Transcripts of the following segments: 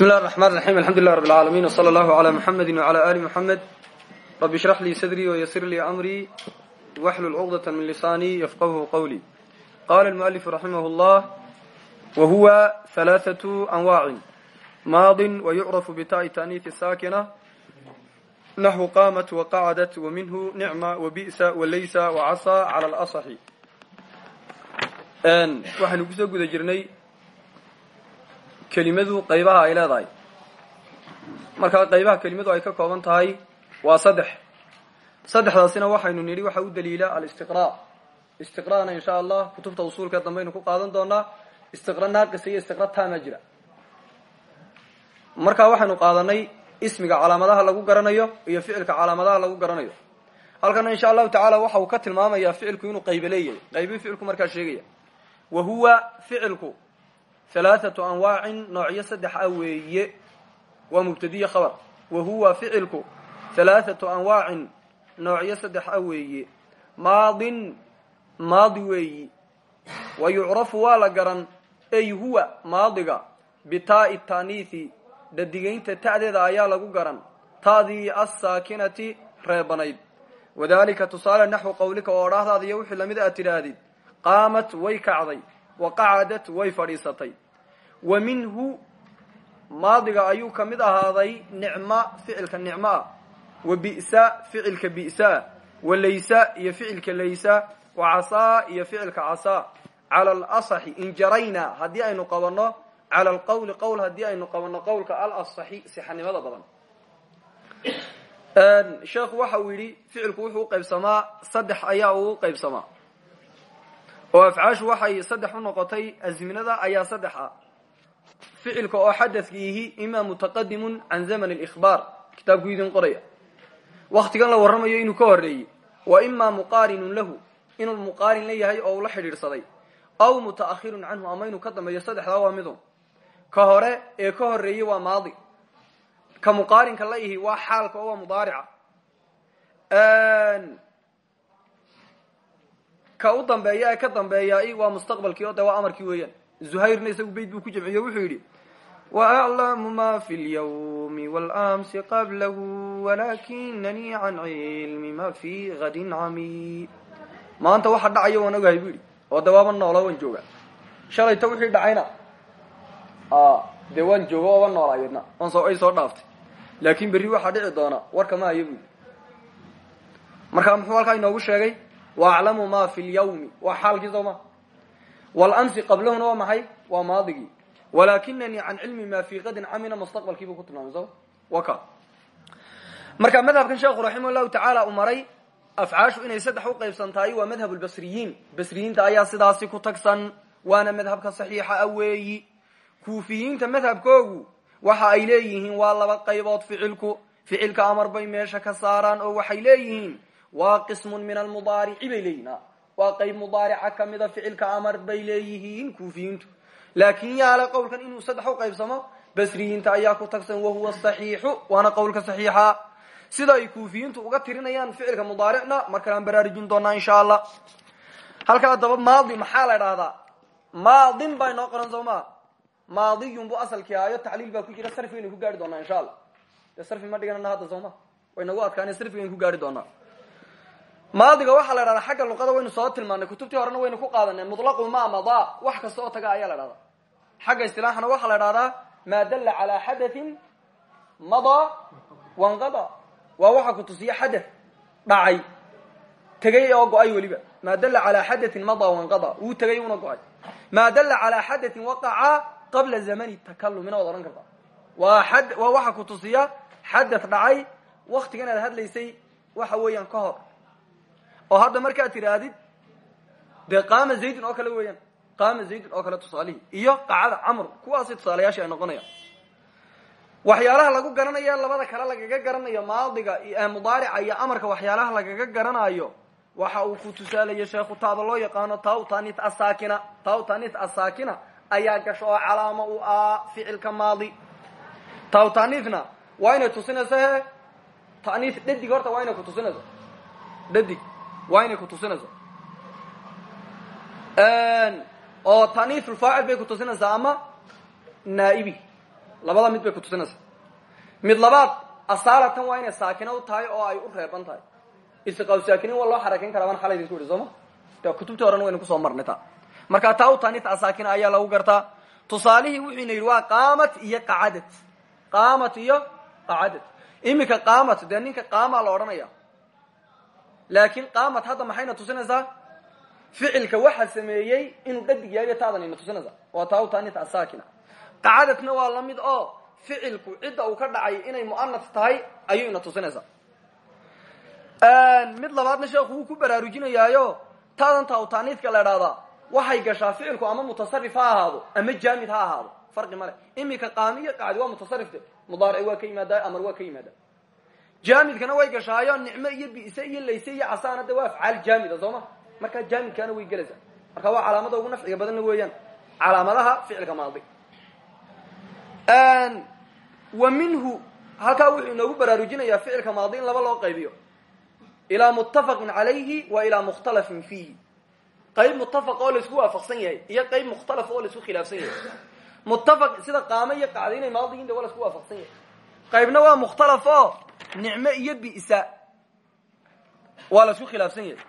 llahi raxmaan raxiim alxamdulilah rab alcaalamiin wsala allahu calaa muxamedi wcala ali muxamed rabbi ishrax lii sadrii wayasir lii amrii waxlul cuqdata min lisaanii yafqahu qawlii qala almualifu raximah llah wa huwa halaathatu anwaacin maadin wayucrafu bitaai taaniisi saakina naxwu qaamat waqacadat wa minhu nicma wabi'sa walaysa wacasa cala alasaxi waxaynu ku soo guda jirnay kelimadu qaybaha ay leedahay. Markaa qaybaha kelimadu ay ka kooban tahay waa saddex. Saddexdaasina waxaynu nidhi waxa u daliila alistiqra istiqra'na insha allah kutubta usuulka dambaynu ku qaadan doonaa istiqra naaqisa iyo istiqra taama jira. Markaa waxaynu qaadanay ismiga calaamadaha lagu garanayo iyo ficilka calaamadaha lagu garanayo. Halkana insha allahu tacaala waxa uu ka tilmaamayaa ficilku inuu qaybe leeyahay. Qaybii ficilku markaa sheegaya. Wa huwa ficilku halaathatu anwaacin noocyo saddex ah weeye waa mubtadiye khabar wa huwa ficilku halaathatu anwaacin noocyo saddex ah weeye maadin maadi weeyi wa yucrafu waa la garan ay huwa maadiga bitaa'i taaniithi dhadigaynta ta'deeda ayaa lagu garan ta'dii assaakinati reebanayd wadalika tusaale naxwu qawlika oo odhaahdaada iyo wixii la mid aad tidhaahdid qaamat way kacday wa qacadat way fadhiisatay. wa minhu maadiga ayuu ka mid ahaaday nicma ficilka nicmo ah wa bi'sa ficilka bi'saa wa laysa iyo ficilka laysa wa casaa iyo ficilka casaa cala alasaxi in jarayna haddii aynu qabanno cala alqawli qowl haddii aynu qabanno qowlka alasaxi sixanimada badan. Sheekhu waxa oo afcaashu waxay saddex u noqotay azminada ayaa saddex ah oo xadadka ima mutaqadimun can zaman اlإkhbaar kitaabku idin qoraya. Waktigan la warramayo inuu ka horeeyey wa ima muqaarinun lahu. Inuu muqaarin la yahay oo uu la xidhiidhsaday. Aw muta'ahirun canhu ama inuu ka waa midun. Ka hore ee ka horeeyey waa maadi. Ka muqaarinka la ihi waa xaalka oo waa mudaarica ka u dambeeya ee ka dambeeya waa mustaqbalkii oo de waa amarkii weeyaan. Zuhayrna isagu beyt buu ku jamciye wuxuu yidhi waaclamu ma fi lyawmi wاlamsi qablahu walakinanii can cilmi ma fi hadin cami maanta waxa dhacaya waan ogahay bu yidhi oo de waaba noola waan shalayta wixii dhacayna dee waan jooga ooba noola yadna. Ay soo dhaaftay. Laakin berri waxaa dhici doona warka ma hayo bu yidhi. Marka muxuu halkaa inoogu sheegay waaclamu ma fi lyawmi waa xaalkii soo ma wlamsi qablahuna waa maxay waa maadigii walakinanii can cilmi ma fi kadin camina mustaqbalkii buu ku tilmaamay so wa ka marka madhabkan sheekhu raximah llahu tacaala uu maray afcaashu inay saddex u qaybsantahay waa madhab lbasriyiin basriyiinta ayaa sidaasi ku tagsan waana madhabka saxiixa a weeyi kuufiyiinta madhabkoogu waxa ay leeyihiin waa laba qaybood ficilku ficilka amar meesha ka saaraan oo waa qismun min almudaarici bay leeyihiin waa qayb mudaarica kamida ficilka amar bay leeyihiin kuufiyiintu. Laakin yaale qowlkan inuu saddex u qaybsamo basriyiinta ayaa ku tagsan wahuwa saxiixu waana qowlka saxiixa. Sida ay kuufiyiintu uga tirinayaan ficilka mudaaricna mar kale aan baraarujin doonaa insha allah halkaa daba maadi maxaa la dhahdaa maadin baa inoo qoran soo maa maadiyun bu asalkii ayo tacliil baa ku jira sarfi waynu ku gaari doonaa insha allah dee ma dhiganana hadda soo ma? Waynagu adkaana sarfi waynu ku gaari doonaa maadiga waxaa la dhahdaa xagga luqada waynu soo tilmaanay kutubtii horena waynu ku qaadanay mutlaqu ma madaa wax kasta oo taga ayaa la dhahdaa xagga istilaaxana waxaa la dhahdaa maa dalla calaa xadathin madaa wanqada waa waxa ku tusiya xadath dhacay tegay oo go'ay weliba. Maa dalla calaa xadathin madaa wanqada wuu tegay una go'ay. Dalla calaa xadathin waqaca qabla zamani takalumina waad odhan kartaa waa a waa waxa ku tusiya xadath dhacay waktigan aad hadlaysay waxa weeyaan ka hor oo hadda markaad tidhaahdid dee qaama zaydin oo kale weeyaan. Qaama zaydin oo kale tusaalihii iyo qacada camr kuwaasay tusaalayaashii ay noqonayaan waxyaalaha lagu garanayo labada kale lagaga garanayo maadiga mudaarica iyo amarka waxyaalaha lagaga garanayo waxa uu ku tusaalaya sheekhu taada loo yaqaano tawtanit asakina tawtanit asakina ayaa gasho oo calaamo u ah ficilka maadi. Tawtanithna waa inay tusinayso he tanith dhadig horta waa inay ku tusinayso. Dhadig waa inay kutusinayso oo taniifulfaacil bay kutusinaysaa ama naaibi labada mid bay kutusinaysaa mid labaad asaalatan waa inay saakina u tahay oo ay u reeban tahay. Istiqaal saakiniin waa loo xarakeyn karaa baan xalay idinku ihi sooma de kutubtii horena waynu ku soo marnay taa marka taa u taanita asaakina ayaa lagu gartaa. Tusaalihii wuxuuna yidhi waa qaamat iyo qacadad. Qaamat iyo qacadad. Iminka qaamat dee ninka qaamaa la odhanaya laakin qaamat hadda maxayna tusinaysaa? Ficilka waxa sameeyey inuu dhadig yahay taadanayna tusinaysaa. Waa taa u taanita asaakina qacadadna waa la mid oo ficilku cidda uu ka dhacay inay mu'anas tahay ayuu ina tusinaysaa. Mid labaadna sheekhu wuu ku baraarujinayaayo taadan taawtaaniidka la idhahdaa waxay gashaa ficilku ama mutasarif ha ahaado ama jaamid ha ahaado. Farqi male iminka qaamiyo qacdi waa mutasarifte mudaaric waa ka yimaadaa amar waa ka yimaada jaamidkana way gashaayo nicmo iyo bi'se iyo layse iyo casaana waa afcaal jaamida soo ma? Markaa jaamidkaana way gelaysaa. Marka waa calaamada ugu nafciga badanna weeyaan. Calaamadaha ficilka maadi. Wa minhu halkaa wuxuu inoogu baraarujinayaa ficilka maadi in laba loo qaybiyo. Ilaa muttafaqin calayhi wa ilaa mukhtalafin fiihi. Qayb muttafaq oo la isku waafaqsan yahay iyo qayb mukhtalaf oo la isku khilaafsan yahay. Muttafaq sida qaamo iyo qacdi inay maadiyiin de waafaqsan yahay. Qaybna waa mukhtalaf nicmo iyo bi'sa. Waa la isku khilaafsan yahay.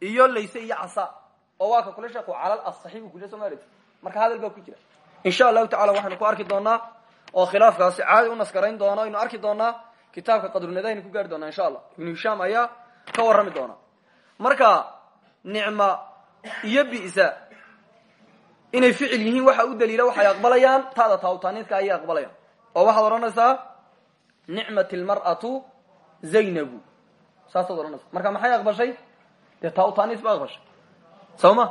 Iyo layse iyo casa. Oo waa ka kule sheeku calal asaxi bu kule somaali marka hadal ku jira. Insha allahu tacala ku arki doonaa oo khilaafkaasi caadi u naskarayn doono aynu arki doonaa kitaabka qadrunadaynu ku gaari doonaa insha allah. Ibnu hishaam ayaa ka warrami doona marka nicma iyo bi'sa. Inay ficil yihiin waxa u daliila waxay aqbalayaan taada taawtaaniidka ayay aqbalayaan. Oo waxaad odhanaysaa nicmat lmar'atu zaynabu. Saasaad odhanaysa marka maxay aqbashay? Dee taawtaaniis ba aqbashay. Soo ma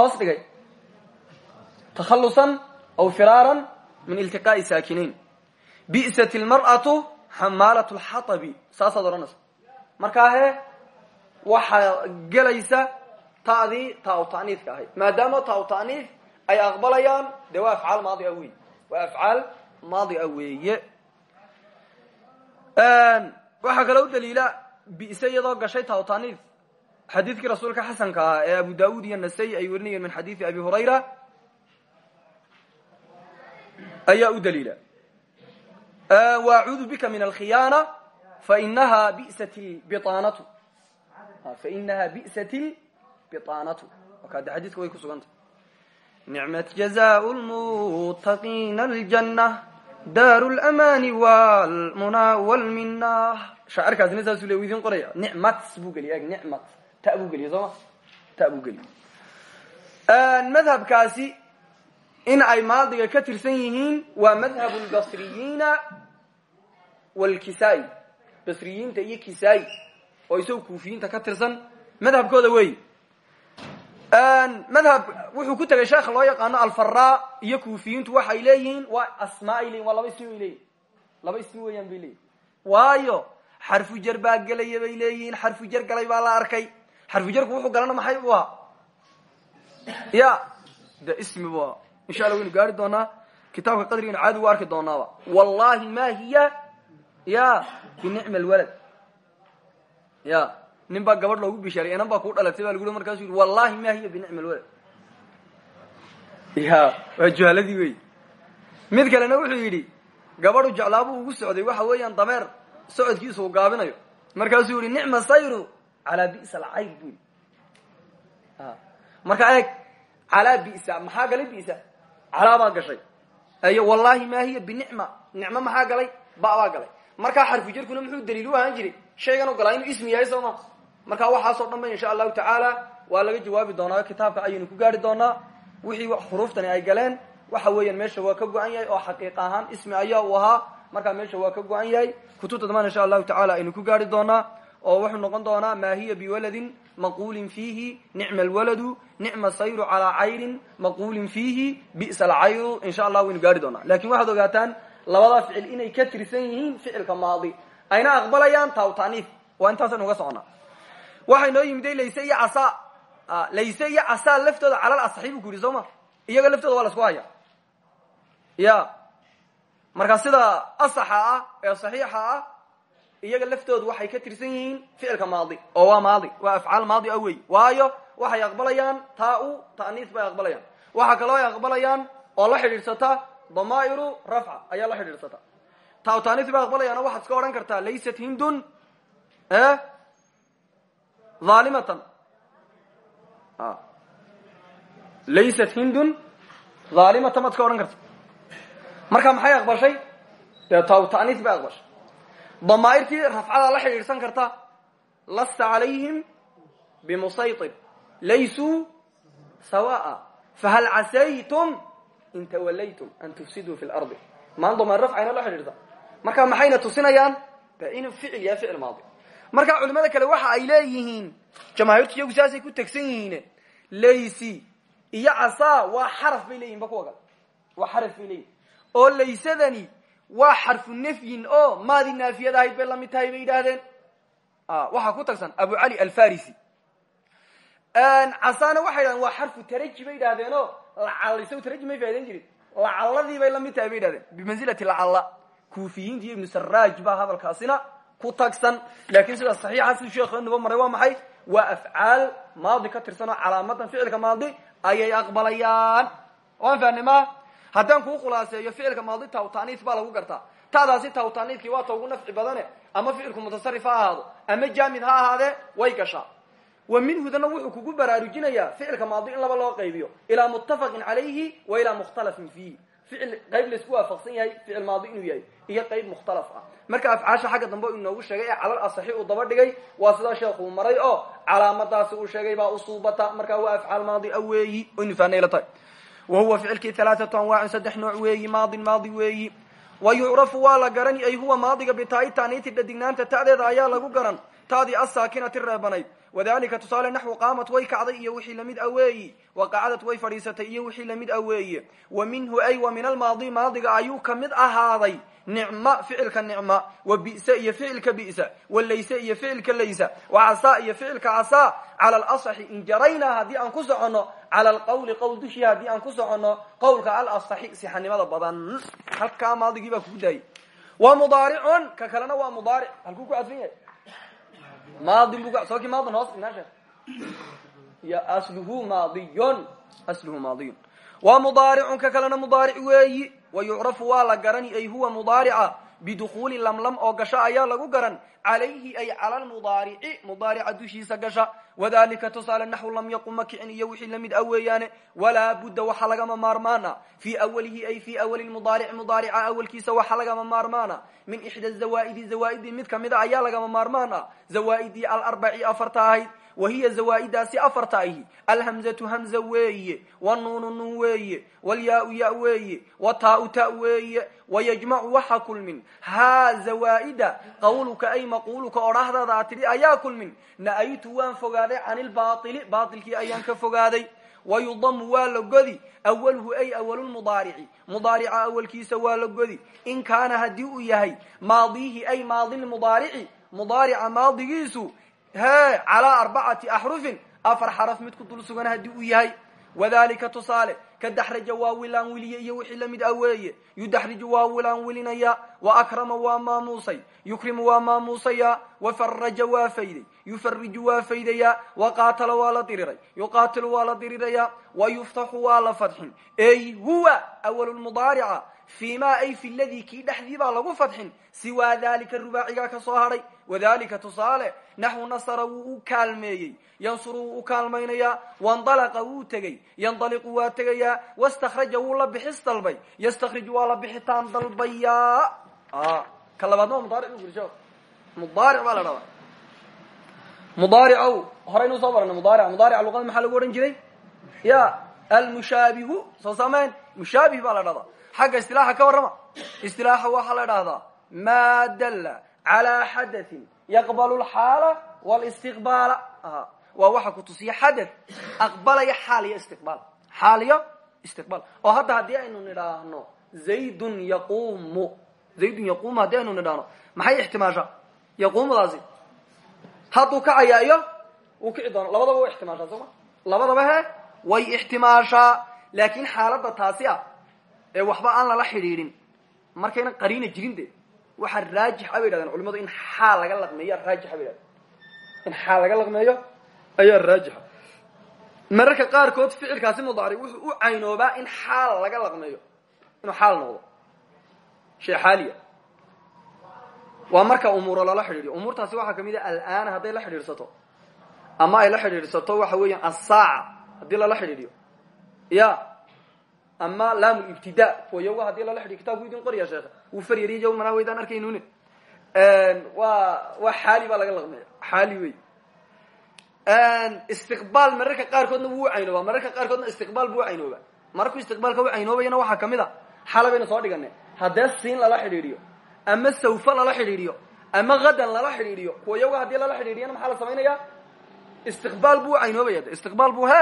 hoos dhigay. Takhalusan aw firaaran min iltiqaa'i saakinayn bi'sat lmar'atu xamaalat lxatabi saasaad odhanaysa markaa he waxaa gelaysa ta'dii taa ahayd maadaama taa ta'niif ay aqbalayaan dee waa afcaal maadi maadi a weeye. Waxaa kaloo u daliila bi'se iyadoo gashay taa ta'niif xadiidkii rasuulka xasanka ah ee abu daawud iyo nasay ay warinayeen min xadiidi abi hurayra ayaa u daliila. Wacuudu bika min alkhiyaana fainaha bi'sat biaanatu fainaha bi'sat biaanatu wakade xadiiska way ku sugantah nicmat jazau lmutaqiina aljanna daaru lamaani wlmuna wlmina shaacirkaasina saasuu le idin qoraya nicmat buu geliya nicmat ta buu geliya soo ma ta buu geliya madhabkaasi in ay maadiga ka tirsan yihiin waa madhabu lbasriyiina wlkisaa-i basriyiinta iyo kisaa-i. Oo isago kuufiyiinta ka tirsan madhabkooda wey madhab wuxuu ku tegay sheekha loo yaqaano alfara iyo kuufiyiintu waxay leeyihiin waa asmaa ay leyihin waa laba ismi weeyaan bay waayo xarfu jar baa gelaya bay leeyihiin xarfu jar galay baa arkay. Xarfu jarku wuxuu galana maxay u ya de ismi bu insha alla waynu gaari doonaa kitaabka qadrigaynu caadi u arki doonaaba. Wallahi ma hiya? Ya binicma alwalad ya nin baa gabadh loogu bishaaray inan baa kuu dhalatay ba lagu markaasu yidhi wallahi ma hiya binicma alwalad? Ya waa juhaladii wey mid kalena wuxuu yidhi gabadhu jeclaabuu ugu socday waxa weeyaan dameer socodkiisa uu gaabinayo. Markaasuu yihi nicma sayru calaa bi'sa alcayr bu yidhi. Marka eeg calaa bisa maxaa galay bisa? Calaa baa gashay. Ayo wallahi ma hiya binicma nicmo maxaa galay? Ba baa galay. Markaa xarfu jarkuna muxuu u ahaan jiray shaygan galaa inuu ismi yahay soo marka waxaasoo dhan ba insha allahu tacaala waa laga jawaabi doonaa kitaabka ayaynu ku gaari doonaa. Wixii xuruuftani ay galeen waxa weeyaan meesha waa ka go-an yahay oo xaqiiq ahaan ismi ayaa uu ahaa. Markaa meesha waa ka go-an yahay kutubta damaan insha allahu tacala aynu ku gaari doonaa oo wuxuu noqon doonaa maa hiya biwaladin maqulin fiihi nicma alwaladu nicma sayru calaa cayrin maqulin fiihi bi'sa alcayru. Insha allah waynu gaari doonaa. Lakin waxaad ogaataan labadaa ficil inay ka tirsan yihiin ficilka maadi. Ayna aqbalayaan taawtaniif waa intaasaynu uga soconaa waxay noo yimiday layse iyo casa layse iyo casa laftooda calal asaxi bu ku yidhi soo iyaga laftooda waa la isku haya ya. Marka sida asaxa ah ee saxiixa ah iyaga laftoodu waxay ka tirsan yihiin ficilka maadi oo waa maadi waa afcaal maadi a waayo waxay aqbalayaan taa u ta'niis bay aqbalayaan. Waxaa kaloo ay aqbalayaan oo la xidhiidhsata damaa'iru rafca ayaa la xidhiidhsata. Taawtaanisi baa aqbalayaana waxaad iska odhan kartaa laysat hindun haalimatan laysat hindun haalimatan maad iska odhan karta marka maxay aqbashay dee taawtanis bay aqbashay damaairtii rafcada la xidhiidhsan karta lasta calayhim bimusaytir laysuu sawaa fahal casaytum in tawalaytum an tufsiduu fi lardi maan damair rafcayna la xidhiidhsa marka maxayna tusinayaan de inuu ficil yahay ficil maadi marka culimada kale waxa ay leeyihiin jamaahiirtu iyagu saasay ku tegsan yihiin laysi iyo casaa waa xaraf bay leeyihiin ba kuwa kale waa oo laysadani waa xarfu nafyin oo maadi naafiyad ahayd bay la mid tahay bay yidhaahdeen. Waxaa ku tagsan abu cali alfarisi. Casaana waxay yidhahdeen waa xarfu taraji bay yidhahdeen o lacallisaw taraji may faa'idayn jirin. Lacaladii bay la mid tahay bay yidhahdeen bimansilati lacalla. Kuufiyiinta iyo ibnu saraaj baa hadalkaasina ku tagsan laakiin sida saxiixa si sheekh nuba maray waa maxay? Waa afcaal maadi ka tirsan oo calaamadan ficilka maadi ayay aqbalayaan. Waan fahnay ma? Haddaan kuu khulaaseeyo ficilka maadi tawtaniis baa lagu gartaa. Tadaasi tawtaniiskii waa ta ugu nafci badane ama ficilku mutasarif ha ahaado ama jaamid ha ahaadee way gashaa. Wa minhudana wuxuu kugu baraarujinayaa ficilka maadi in laba loo qaybiyo. Ilaa muttafaqin calayhi wa ilaa mukhtalafin fiihi ficil qayb la isku waafaqsan yahay ficil maadi inuu yahay iyo qayb mukhtalaf ah marka afcaasha xagga dambe inoogu sheegay ee calal asaxi uu daba dhigay waa sidaa sheekuu maray oo calaamadaasi uu sheegay baa usuubata markaa waa afcaal maadi a weeyi oynu fahnayla tahay wa huwa ficilkii halaaatu anwaacin saddex nooc weeyi maadin maadi weeyi wa yucrafu waa la garani ay huwa maadiga bitaa'i taaniiti dhadignaanta ta'deeda ayaa lagu garan taadii asaakinati reebanayd wadalika tusaale naxwu qaamat way kacday iyo wixii la mid a weeyi. Way fadhiisatay iyo wixii la mid a weeye wa minhu ay wa min almaadi maadiga ayuu ka mid ahaaday. Nicma ficilka nicma. Wa bi'sa iyo ficilka bi'sa. Wa layse iyo ficilka laysa. Wa casaa iyo ficilka casaa. Cala alasaxi in jaraynaa haddii aan ku soconno. Cala alqawli qowl dushii haddii aan ku soconno. Qowlka alasaxi sixanimada badan. Halkaa maadigii baa kugu daayay wa mudaaricun ka kalena waa mudaaric. Halkuu ku cadfan maadin bu soo kii maadin hoos inaa sheeg iyo asluhu maadiyon asluhu maadiyun. Waa mudaaricun ka kalena mudaaric weeyi wa yucrafu waa la garani ay huwa mudaarica bidukuuli lamlam oo gasha ayaa lagu garan. Calayhi ay cala lmudaarici mudaarica dushiisa gasha. Wadalika tusaale naxwu lam yaqum ma kicin iyo wixii la mid a weeyaane. Walaa budda waxa lagama maarmaana. Fii awalihi ay fii awali mudaaric mudaarica awalkiisa waxa lagama maarmaana. Min ixda zawaaidi zawaaidii mid kamida ayaa lagama maarmaana. Zawaaidii alarbaci afarta ahayd wa hiya zawaa'idaasi afarta ahi alhamzatu hamza weeye wanuunu nun weeye walyaau ya weeye wataau ta weeye wayajmacu waxa kulmin haa zawaa'ida qawluka ay maquuluka odhahdaada a tidhi ayaa kulmin na'aytu waan fogaaday can ilbaili baailkii ayaan ka fogaaday wayudamu waa la godi awaluhu ay awalulmudaarici mudaarica awalkiisa waa la godi in kaana haddii uu yahay maadiihi ay maadi lmudaarici mudaarica maadigiisu he calaa arbacati axrufin afar xaraf mid ku dul sugan haddii uu yahay. Wadalika tusaale ka daxraja waa wilaan wiliye iyo wixii la mid ah weeye. Yudaxriju waa wilaan wilinaya wa akrama waa maamuusay. Yukrimu waa maamuusaya wafaraja waa fayday. Yufariju waa faydaya wa qaatala waa la diriray. Yuqaatilu waa la diriraya wa yuftaxu waa la fadxin. Ey huwa awalulmudaarica fi ma ay fi ladii kii dhexdii lagu fadxin siwaa dalika rubaacigaa ka soo wadalika tusaale naxwu nasara wuu u kaalmeeyey yansuru wuu u kaalmaynayaa wandalaqa wuu tegey yandaliqu waa tegayaa wastakhraja wuu la bixis dalbay yastakhriju waa la bixitaan dalbayaa. Ka labaadna waa mudaaric bu guri mudaaric baa la dhahdaa mudaaricow horaynu soo barana mudaaric mudaarica luqada maxaa lagu odhan jiray? Ya almushaabihu soo samayn mushaabih baa la dhahdaa xagga istilaaxa ka warrama istilaaxa waxaa la dhahdaa ma dalla calaa xadatin yaqbalu lxaala walistiqbaala waa waxa ku tusiya xadad aqbalaya xaal iyo istiqbaal xaal iyo istiqbaal oo hadda haddii aynu nidhaahno zaydun yaqumu zaydun yaqumu haddii aynu nidhaahno maxay ixtimaashaa yaquumudaasi hadduu kacayaa iyo uu kici doono labadaba way ixtimaashaa soo ma labadaba he way ixtimaashaa laakin xaaladda taasi ah ee waxba aan lala xidhiidhin markayna qariina jirin de waxaa raajix a bay yidhahdeen culimadu in xaal laga laqmeeyo raajixa bay yidhahdeen. In xaal laga laqmeeyo ayaa raajixa mararka qaarkood ficilkaasi mudaaric wuxuu u caynoobaa in xaal laga laqmeeyo inuu xaal noqdo. Shay xaaliya. Waa marka umuuro lala xidhiidhiyo umuurtaasi waxaa ka mid a al'aana hadday la xidhiidhsato ama ay la xidhiidhsato waxa weeyaan asaaca haddii lala xidhiidhiyo ya ama laam ibtida wayoga haddii lala xidhiyo kitabku idin qorya sheekh wuu faryariy yawmana waydaan arkaynune waa waa xaali baa laga laqmeya xaali wey istiqbaal mararka qaarkoodna wuu caynooba mararka qaarkoodna istiqbaal buu caynooba. Markuu istiqbaalka u caynoobayana waxaa ka mid a xala baynu soo dhiganay. Haddee siin lala xidhiidhiyo ama sawfa lala xidhiidhiyo ama hadan lala xidhiidhiyo kuwa yaga haddii lala xidhiidhiyana maxaa la samaynaya istiqbaal buu caynoobaya istiqbaal buu he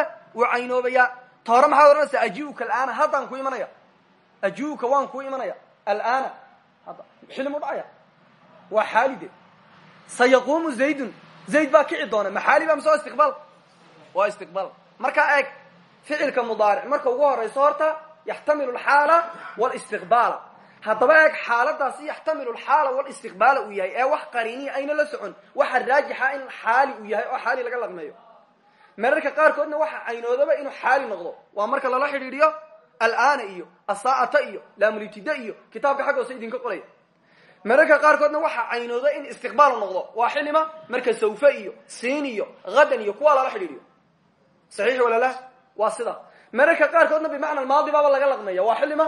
caynoobaya ta hore maxaad odhanaysaa ajiuka alaana haddaan ku imanaya. Ajiuka waan ku imanaya. Alaana hadda xilmu dhacaya waa xaali de sayaquumu zaydun. Zayd baa kici doona. Maxaali ba mise waa istiqbaal? Waa istiqbaal. Markaa eeg ficilka mudaaric. Marka ugu horayso horta yaxtamilu alxaala walistiqbaala haddaba eeg xaaladaasi yaxtamilu alxaala walistiqbaala uu yahay. Ee wax qariiniya ayna la socon. Waxa raajixa in xaali uu yahay oo xaali laga laqmeeyo mararka qaarkoodna waxa caynoodaba inuu xaali noqdo. Waa marka lala xidhiidhiyo alaana iyo asaacata iyo laamulibtida iyo kitaabka xag hoose idinka qoraya. Mararka qaarkoodna waxa caynooda in istiqbaal noqdo. Waa xilima marka sawfa iyo siin iyo hadan iyo kuwa lala xidhiidhiyo. Saxiix walalah waa sida. Mararka qaarkoodna bimacna maadi baaba laga laqmeeya. Waa xilima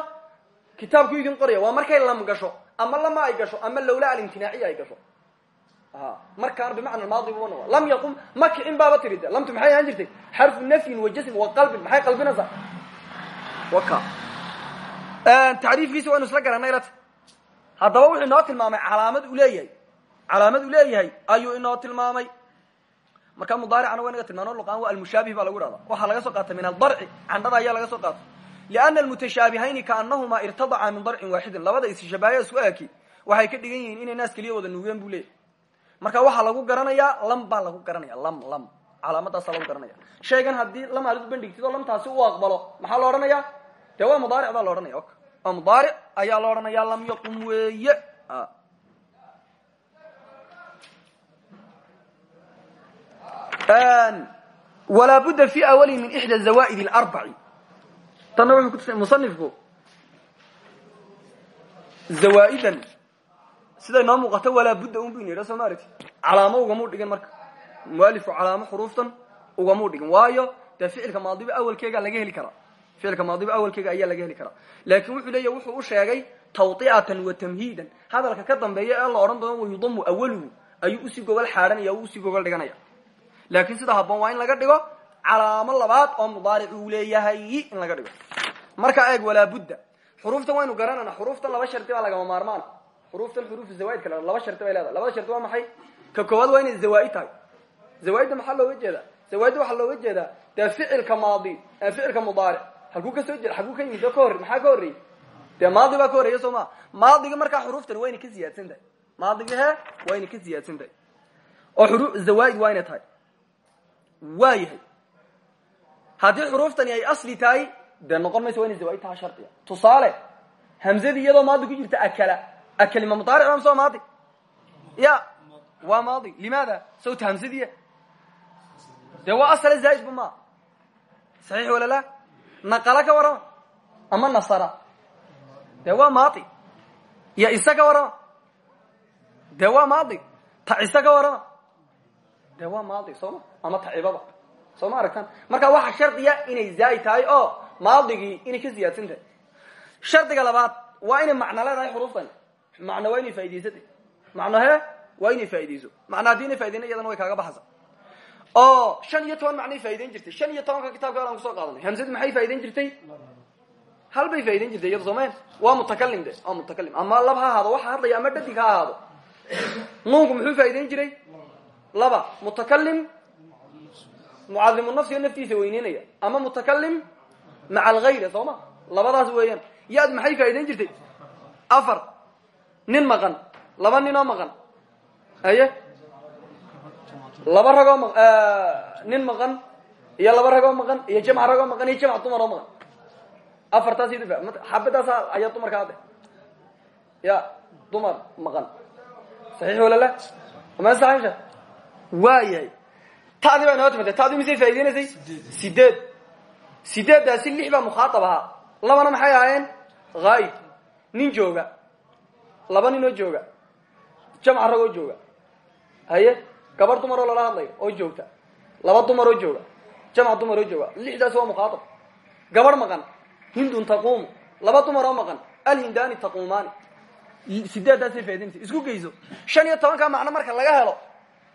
kitaabku idin qoraya. Waa markay lam gasho ama lama ay gasho ama lawla alimtinaaciya ay gasho markaan bimacna maadi bu noqo lam yaqum ma kicin baaba tiri de lamtu maxay ahaan jirtay? Xarfu nafyin wa jasm wa qalbin. Maxay qalbinaysaa waka. Tacriifkiisa waynu isla garanay lata haddaba wuxuu inoo tilmaamay calaamad uu leeyahay. Calaamad uu leeyahay ayuu inoo tilmaamay. Marka mudaaricana wa inaga tilmaano luqaan waa almushaabih baa lagu ihahda waxaa laga soo qaatay min aldarci. Candhada ayaa laga soo qaatay. Liana almutashaabihayni kaanahumaa irtadaca min darcin waaxidin. Labada isshabaaya isku aaki waxay ka dhigan yihiin inay naas keliya wada nuugeen buu leeyahy marka waxaa lagu garanayaa lam baa lagu garanaya lam lam. Calaamadaasa lagu garanaya. Shaygan haddii lam aad u bandhigtid oo lamtaasi u aqbalo maxaa la odhanaya dee waa mudaaric baa la odhanaya waa mudaaric ayaa la odhanaya lam yaqum weeye. Walaa budda fi awali min ixda zawa'id اlarbaci tanna wuxuu kutusay musanifku. Zawaa'idan siday noo muuqato walaa budda un bu ina yidha soo ma aragti? Calaamo ugamuu dhigin marka. Mualifku calaamo xuruuftan ugamuu dhigin. Waayo dee ficilka maadiba awalkeega laga heli karaa ficilka maadiba awalkeega ayaa laga heli karaa laakin wuxuu leeya wuxuu u sheegay tawطicatan wa tamhiidan. Hadalka ka dambeeya ee la odhan doono wayudamu awaluhu. Ayuu u sii gogol xaadhanaya o u sii gogol dhiganaya. Laakiin sida haboon waa in laga dhigo calaamo labaad oo mudaaric uu leeyahay in laga dhigo. Marka eeg walaa budda. Xuruuftan waynu garanayna xuruuftan laba shardi baa lagama maarmaana xuruuftan xuruufu zawaaidka la laba shardi bay leedahay. Labada shardi waa maxay? Ka koowaad waa inay zawaaid tahay. Zawaaidda maxaa looga jeedaa? Zawaaidda waxaa looga jeedaa dee ficilka maadi ficilka mudaaric. Halkuu ka soo jeeda halkuu ka yimid ka horrey maxaa ka horreeyey dee maadi baa ka horreeya soo maa? Maadiga markaa xuruuftan waa inay ka ziyaadsan tahay. Maadiga he waa inay ka ziyaadsan tahay. Oo xuru zawaaid waa inay tahay. Waa yahay. Haddii xuruuftani ay asli tahay dee noqon maysa waa inay zawaaid taha shardiga tusaale hamzadii iyadoo maadi ku jirta akala akalima mudaaric waa msoo maadi. Ya waa maadi. Limaada? Sawta hamzadiya dee waa asala zaaid bu ma. Saxiix wala la naqala ka warrama ama nasara? Dee waa maadi. Iyo isa ka warrama dee waa maadi. Tacisa ka warrama dee waa maadi. Soo ma? Ama tacibaba soo ma aragtaan? Marka waxaa shardiya inay zaaid tahay oo maadigii inay ka ziyaadsan tahay shardiga labaad waa inay macno leedahay xuruuftan macno waa inay faa'idaysata macno he waa inay faaidayso. Macno haddii inay faidayna way kaaga baxaysa. Oo shan iyo toban macnay faa'idayn jirtay. Shan iyo tobanka kitabka aan ku soo qaadanay. Hamsadi maxay faa'idayn jirtay? Hal bay faa'idayn jirtay iyado soomeen waa mutakalim de waa mutakalim ama lab ha waxa hadlaya ama dhadig ha ahaado. Nuunku muxuu faa'idayn jiray? Laba mutakalim mucadimu nafsiga naftiisa weyneynaya. Ama mutakalim maca alghayr soo ma? Labadaas weeyaan. Yaad maxay faa'idayn jirtay? Afar nin maqan laba nin oo maqan aye laba ragoo ma nin maqan iyo laba ragoo maqan iyo jamc ragoo maqan iyo jamc dumar oo maqan. Afartaas xabadaas ayaa dumarka hadde ya dumar maqan. Saxiix wala la? Ma saxiixa? Waa yahay tadii baa inoo timade tadii misay faaideynaysay sideed. Sideeddaasi lix baa labana maxay ahaayeen? Haayib nin jooga laba ninoo jooga. Jamca ragoo jooga. Haye? Gabar dumaroo lala hadlayo oo joogta. Laba dumaroo jooga. Jamc dumaroo jooga. Lixdaasi waa mukhaaab gabar maqan. Hindun taquumu laba dumaroo maqan. Alhindani taquumaani. Sideeddaasay faaidinaysa isku geyso. Shan iyo tobanka macno marka laga helo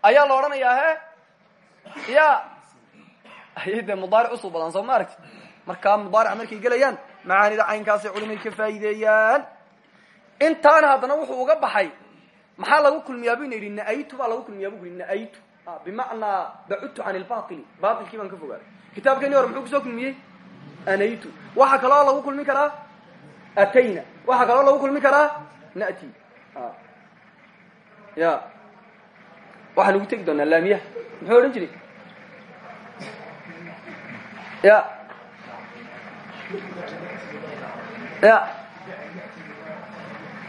ayaa la odhanayaa he ya ayay dee mudaaric usuu badan soo ma aragti markaa mudaaric markay gelayaan macaanida caynkaasay culimay ka faa'iideeyaan intaana haddana wuxuu uga baxay maxaa lagu kulmiyaa bu ina yidhi naaytu baa lagu kulmiyaa bu yidhi naaytu bimacnaa bacudtu can ilbaili bailkii baan ka fogaaday. Kitaabkeeni hore muxuu ku soo kulmiyey? Anaytu waxaa kaloo lagu kulmin karaa? Atayna waxaa kaloo lagu kulmin karaa? Nati ya. Waxaan ugu tegi doonaa laamiyaha muxuu odhan jiray? Ya. Ya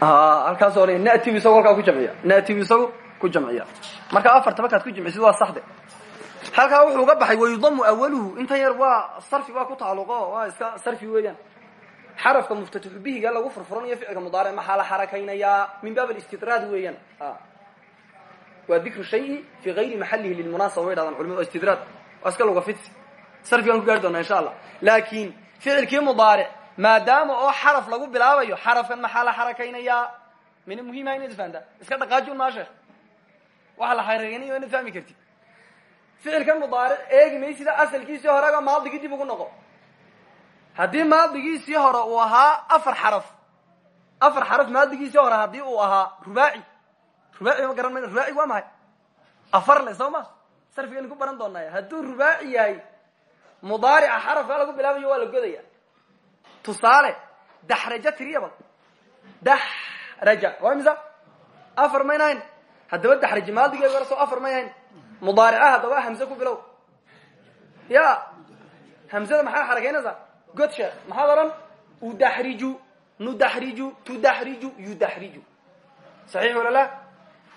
halkaas o natibu isagu halkaa ku jamciya. Natibu isagu ku jamciya. Marka afarta markaad ku jamcisid waa saxde. Halkaa wuxuu uga baxay wayudamu awaluhu intan yar waa sarfi waa ku tacalluqo waa iska sarfi weeyaan. Xarafka muftatixu bihiga lagu furfuranayo ficilka mudaaric maxaa la xarakaynayaa? Min baab alistidraad weeyaan. Waa dikru shayi fi gayri maxalihi lilmunaasaba way dhahdaan culimadu istidraad. Waa iska luga fidsi. Sarfigaan ku gaari doonaa insha allah. Laakiin ficilkii mudaaric maadaama oo xaraf lagu bilaabayo xarafkan maxaa la xarakaynayaa? Mina muhiimaha inaad fahamtaa iska dhaqaajun maa sheekh. Waxa la xarakaynayo inaad fahmi kartid. Ficilkan mudaaric eegi may sida asalkiisii horeba maadigii dib ugu noqo. Haddii maadigiisii hore uu ahaa afar xaraf afar xaraf maadigiisii hore haddii uu ahaa rubaaci rubaaci ma garan mayna rubaaci waa maxay? Afar le soo ma? Sarfigaynu ku baran doonay hadduu rubaaci yahay mudaarica xarafkaa lagu bilaabayo waa la godaya tusaale daxraja tiriyaba. Daxraja waa imisa afar mayn ahayn haddaba daxraji maadigeedu soo afar may ahayn mudaarica haddaba hamse ku bilow. Ya hamsada maxaa xarakaynaysaa god sheekh maxaad odhan? Udaxriju nudaxriju tudaxriju yudaxriju saxiix wala la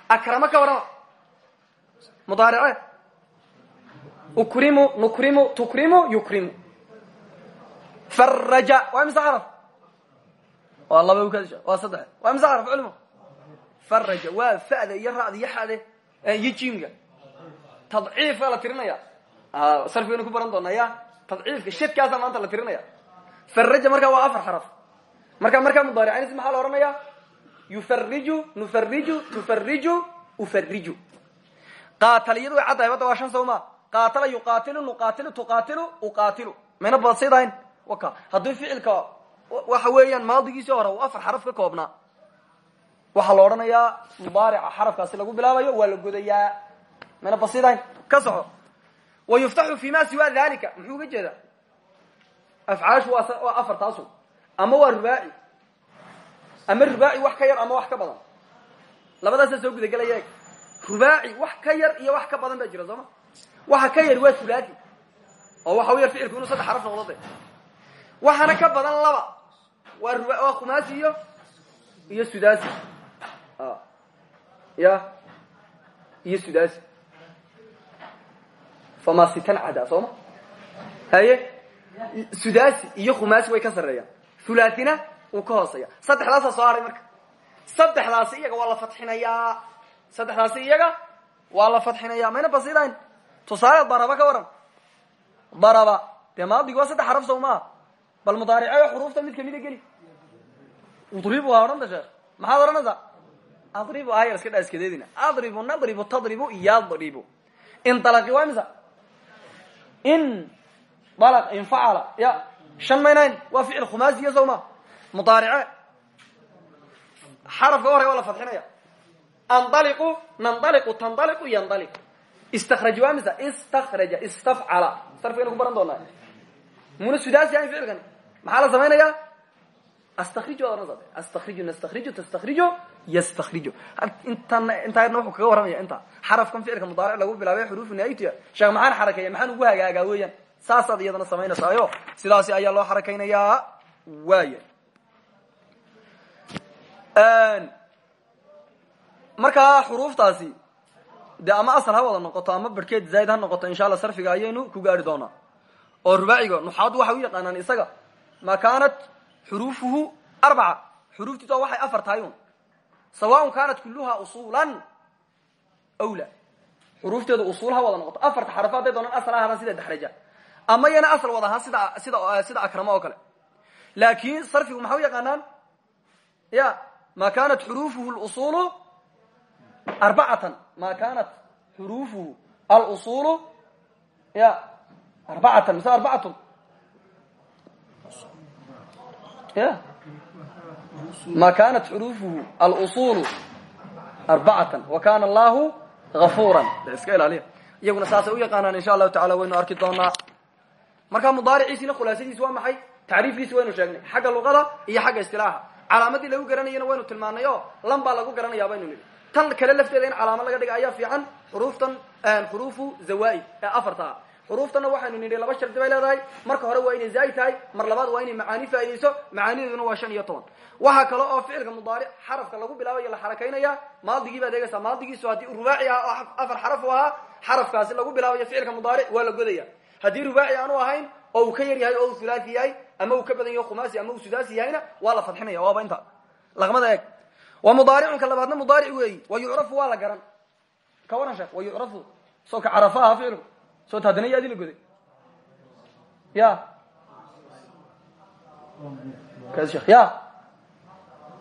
akrama ka warrama. Mudaarice ukrimu nukrimu tukrimu yukrimu faraja waa mise xaraf waa laba ukadisha waa saddex waa mise xaraf culimo faraja waa fa'da iyo ra'da iyo xade iyo jiimga tadciifka la tirinaya sarfigaynu ku baran doonaa ya tadciifka shadkaasa maanta la tirinaya faraja markaa waa afar xaraf marka markaa mudaaricanis maxaa la odhanaya yufariju nufariju tufariju ufariju qaataliyadu way caddahay badda waa shan soo ma qaatala yuqaatilu nuqaatilu tuqaatilu uqaatilu mayna badsidahayn waka haddii ficilka waxa weeyaan maadigiisii hore uu afar xaraf ka koobnaa waxaa la odhanayaa mudaarica xarafkaasi lagu bilaabayo waa la godayaa. Mayna basidahayn ka soco. Wa yuftaxu fi ma siwa dalika muxuu uga jeedaa? Afcaashu waa afar taasu. Ama waa rubaaci. Ama rubaaci wax ka yar ama wax ka badan. Labadaasa soo gudagelaya eg rubaaci wax ka yar iyo wax ka badan baa jira sooma waxa ka yar waa sulaati oo waxa u yar ficilku inuu saddex xaraf noqdo waxaana ka badan laba. Waa khumaasi iyo iyo sudasi ya iyo sudasi fama sitan cada sooma? Haye sudasi iyo khumaasi way ka sarreeyaan hulaathina wuu ka hooseeya saddexdaasa soo haray marka. Saddexdaasi iyaga waa la fadxinayaa saddexdaasi iyaga waa la fadxinayaa mayna basidayn tusaale daraba ka waran. Daraba dee maadigi waa saddex xaraf sow maaha bal mudaariceyo xuruufta mid kamida geli udribu waa odhanta sheekh maxaad odhanaysaa adribu ayar iska dhaa iskadeedina adribu nadribu tadribu yadribu indalaqi waa misa in dalaq infacala ya shan maynayn waa ficil khumaasiya sow ma mudaarice xarafka hore waa la fadxinaya andaliqu nandaliqu tandaliqu yandaliqu istakraj waa misa istakraja istafcala sarfigaynu ku baran doonaa muna sudaasi ahayn ficilkan maxaa la samaynaya astakriju ad ohan astakriju nastakriju tastakriju yastakriju intan intaana wuxuu kaga warramaya inta. Xarafkan ficilka mudaaric lagu bilaabay xuruufu naaytiya sheekh maxaan xarakeeya maxaan ugu hagaagaa weeyaan? Saasaad iyadana samaynaysayo sidaasi ayaa loo xarakaynayaa. Waaya markaa xuruuftaasi dee ama asal ha wada noqoto ama barhkeed zaaid ha noqoto insha alla sarfiga ayaynu ku gaari doonaa. Oo rubaaciga nuxaadu waxay u yaqaanaan isaga ma kaanat xuruufuhu arbaca. Xuruuftiisa waxay afar tahay un sawaaun kaanat kulluha usuulan awla. Xuruufteedu usuul ha wada noqoto. Afarta xarafo hadday doonaan asal ha hadaan sida daxraja ama yana asal wada ahaan sida sida sida akramo oo kale. Laakin sarfigu maxay u yaqaanaan? Ya ma kanat xuruufuhu lusulu arbacatan. Ma kanat xuruufuhu alusulu ya arbacatan. Mise arbacatun ya ma kanat xuruufuhu alusulu arbacatan wa kana allahu afuran iska ilaaliya. Iyaguna saasay u yaqaanaan insha allahu tacala waynu markaa mudaariciisina khulaasadiisi waa maxay? Tacriifkiisi waynu sheegnay. Xagga luqada iyo xagga istilaaxa. Calaamadii lagu garanayana waynu tilmaanay o lan baa lagu garanaya baynu nihi tan kale lafteeda in calaamo laga dhiga ayaa fiican. Xuruuftan xuruufu zawaaid afarta xuruuftana waxaynu nidhi laba shardi bay leedahay. Marka hore waa inay zaa'id mar labaad waa inay macaani faa'idayso macaanideeduna waa shan iyo toban. Waxaa kale oo ficilka mudaaric xarafka lagu bilaabayo la xarakaynaya maadigii baad eegaysaa maadigiisu haddii rubaaci ah oo afar xaraf u ahaa lagu bilaabayo ficilka mudaaric waa la godaya haddii rubaaci aanu ahayn oo ka yar yahay oo uu yahay ama uu ka badan yaho khumaasi ama uu sudaasi yahayna waa la fadxinaya waaba inta laqmada eeg. Wa mudaaricunka labaadna mudaaric weeyi. Wa yucrafu waa la garan. Ka waran wa yucrafu soo ka carafa aha soo ta haddana yaadi la goday ya ya.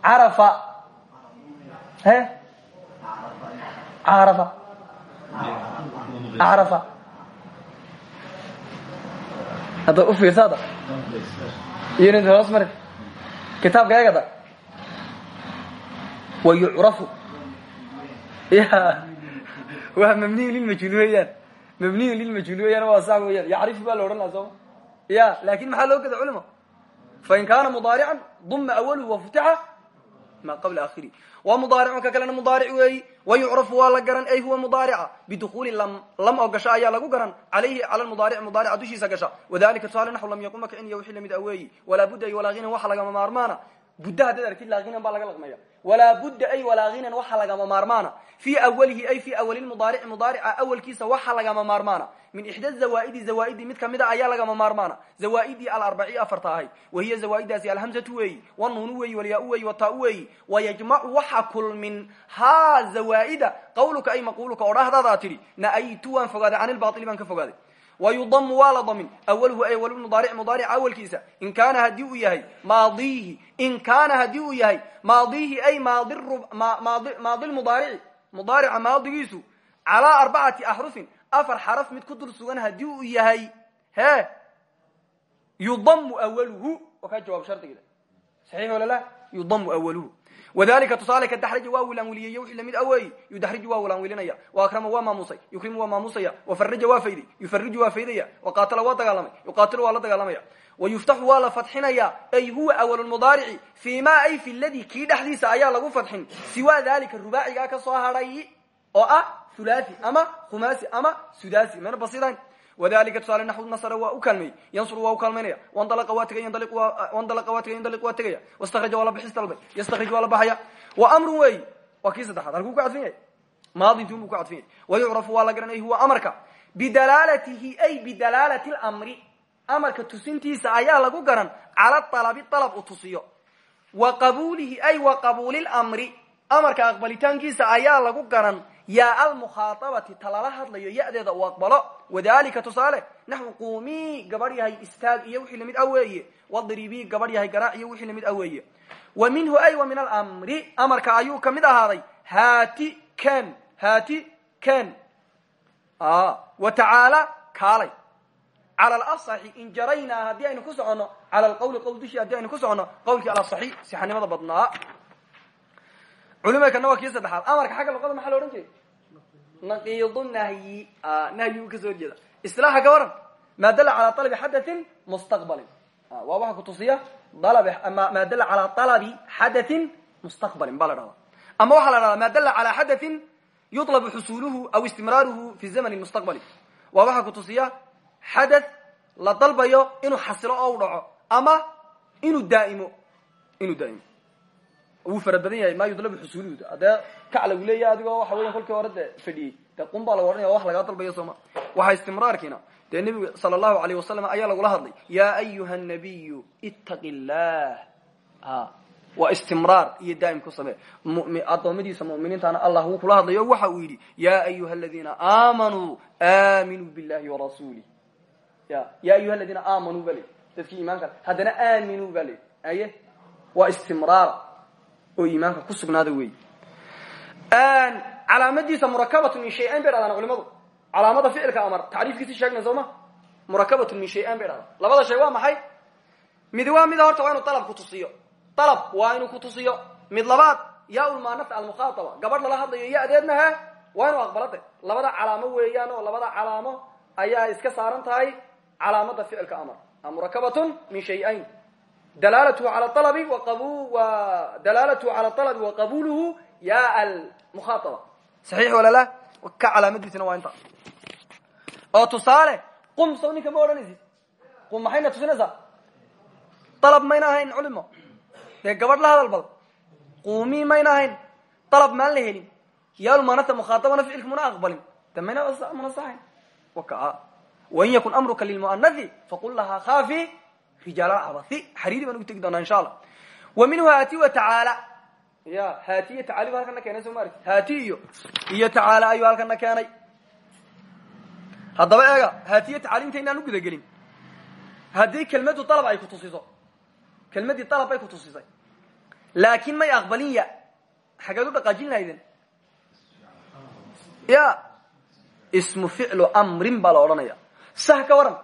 Carafa. He? Carafa. Carafa. Hadda u fiirsa hadda iyo hoos mari kitaabka eegada? Wa yucrafu. Ya. Waa mabniyu lilmajhuul weeyaan mabniyu lilmajhuul weeyaan waa sax weeyaan yacrifu baa la odhan laha sooma ya laakiin maxaa loo geda culimo fain kaana mudaarican duma awaluhu wafutixa ma qabla akhiri waa mudaaricun ka kalena mudaaric weeyi wa yucrafu waa la garan ay huwa mudaarica bidukuuli lam oo gasha ayaa lagu garan calayhi cala mudaaric mudaarica dushiisa gasha wadalika tusaale naxu lam yaqum maka in iyo wixii la mid a weeyi walaa budda ay walaa hinan waxa lagama maarmaana budda haddaad aragtid laa hinan baa laga laqmaya walaa budda ay walaa hinan waxa lagama maarmaana. Fii awalihi ay fii awali mudaarici mudaarica awalkiisa waxa lagama maarmaana. Min ixda zawaaidi zawaaidii mid ka mid a ayaa lagama maarmaana. Zawaaidii alarbaci afarta ahay. Wahiya zawaaiddaasi alhamzatu weeyi wanuunu weeyi walyaau weeyi wataau weeyi. Wayajmacu waxa kulmin haa zawaaida. Qawluka ay maquluka odhahdadaa tidhi na-aytu waan fogaaday can ilbaili baan ka fogaaday wayudamu waa la damin awaluhu ay awalu mudaaric mudaaric awalkiisa in kaana haddii uu yahay maadiihi in kaana haddii uu yahay maadiihi ay maadi maadi lmudaarici mudaarica maadigiisu calaa arbacati axrufin afar xaraf mid ku dul sugan haddii uu yahay he yudamu awaluhu waa kaa jawaab shardigeeda saxiix wala la yudamu awaluhu wadalika tusaale ka daxraja waa wilaanwiliyey wixii la mid aweey yudaxriju waa wilaanwilinaya wa akrama waa maamusay yukrimu waa maamusaya wafaraja waa fayday yufariju waa faydaya waqaatala waa dagaalamay yuqaatilu waa la dagaalamaya. Wayuftaxu waa la fadxinaya ay huwa awalmudaarici fii ma ay fi ladi kii dhexdiisa ayaa lagu fadxin siwa dalika rubaacigaa ka soo hadhay oo ah hulaathi ama khumaasi ama sudaasi mana basidayn wadalika tusaale naxwu nasra waa u kaalmeeyey yansuru waa u kaalmaynaya wandalaqa waa tegay wandalaqa waa tegay yandaliq waa tegaya wastakraja waa la bixis dalbay yastakrij waa la baxaya wa amrun weeyi waa kii saddexaad halkuu ku cadfin yahay maadinti unbuu ku cadfin yahay wayucrafu waa la garanay huwa amarka bidalaalatihi ay bidalaalati lmri amarka tusintiisa ayaa lagu garan cala alabi alab u tusiyo wa qabuulihi ay wa qabuuli lmri amarka aqbalitaankiisa ayaa lagu garan yaa almukhaaabati talala hadlayo ya-deeda uu aqbalo. Wadalika tusaale naxwu quumii gabadh yahay istaag iyo wixii la mid a weeye. Wadribii gabadh yahay garaac iyo wixii la mid a weeye. Wa minhu ay wa min alamri amarka ayuu ka mid ahaaday. Haati ken haati ken wa tacaala kaalay. Cala alasaxi in jaraynaa haddii aynu ku soconno cala alqawli qowl dushii haddii aynu ku soconno qawlkii alasaxi sixanimada badnaa culimakana waa kii saddexaad. Amarka xagga luqada maxaa la odhan jiray? Naqiidu nahyi nahyi uu ka soo horjeeda isilaaxa ka waran maa dala calaa alabi xadatin mustaqbalin. Waa waxa kutusiya maa dala calaa alabi xadatin mustaqbalin baa la dhahdaa ama waxaa la dhahdaa maa dala calaa xadatin yulabu xusuluhu aw istimraaruhu fi zamani mustaqbali waa waxa kutusiya xadath la dalbayo inuu xasilo oo u dhaco ama inuu daaimo inuu daaimo wuu fara badan yahay ma yudlabu xusuluhu adee kac lagu leeyahy adigoo waxa weya kolkii hore de fadhiyey. Dee qum baa lagu odhanaya wax lagaa dalbayo sooma waxa istimraarkiina dee nebiga sala allahu alayh wasalam ayaa lagula hadlay yaa ayuha nabiyu ittaqi llah waa istimraar iyo daa'im ku samee. Addoommadiisa mu'miniintana allah wuu kula hadlayo waxa uu yidhi yaa ayuha aladiina aamanuu aaminuu billahi warasuulih ya ya ayuha aladiina aamanuu ba le dadkii iimaanka haddana aaminuu ba le aye waa istimraar oo iimaanka ku sugnaada wey calaamadiisa murakabatun min shay-ayn bay dhahdaan culimadu calaamada ficilka amar tacriifkiisi sheegna soo ma? Murakabatun min shay-ayn bay dhahdaan. Labada shay waa maxay? Mid waa mida horta waa inuu dalab kutusiyo dalab waa inuu kutusiyo mid labaad yaa ulmaanata almukhaataba gabadh lala hadlayo iyo adeednaha waa inuu aqbalade labada calaamo weeyaan oo labada calaamo ayaa iska saaran tahay calaamada ficilka amar. Murakabatun min shay-ayn dalaalatuhu cala alabi wa dalaalatuhu cala alabi wa qabuluhu ya almukhaataba saxiix walala ka calaamadiisina waa inta. Oo tusaale qum sow ninka ma odhanaysid qum maxayna tusinaysaa? Dalab mayna ahayn culimo. Dee gabadh la hadal bal. Quumi mayna ahayn dalab maan la helin. Yaalmanata mukhaatabana ficilka muna aqbalin. De mayna mana sahayn waka wain yakun amruka lilmu'anathi faqul lahaa khaafi rijaala cabathi xariiri baan ugu tegi doonaa insha allah. Wa minhu haati wa tacaala ya haati iyo tacaali bu halkana keenay soo ma arki haati iyo tacaala ayuu halkana keenay. Haddaba eega haati iyo tacaali inta inaan ugudagelin haddii kelmaddu dalab ay kutusiso kelmaddii dalab bay kutusisay laakin may aqbalin ya xageed u dhaqaajin lahaydeen. Ya ismu ficlu amrin baa la odhanaya. Sah ka waran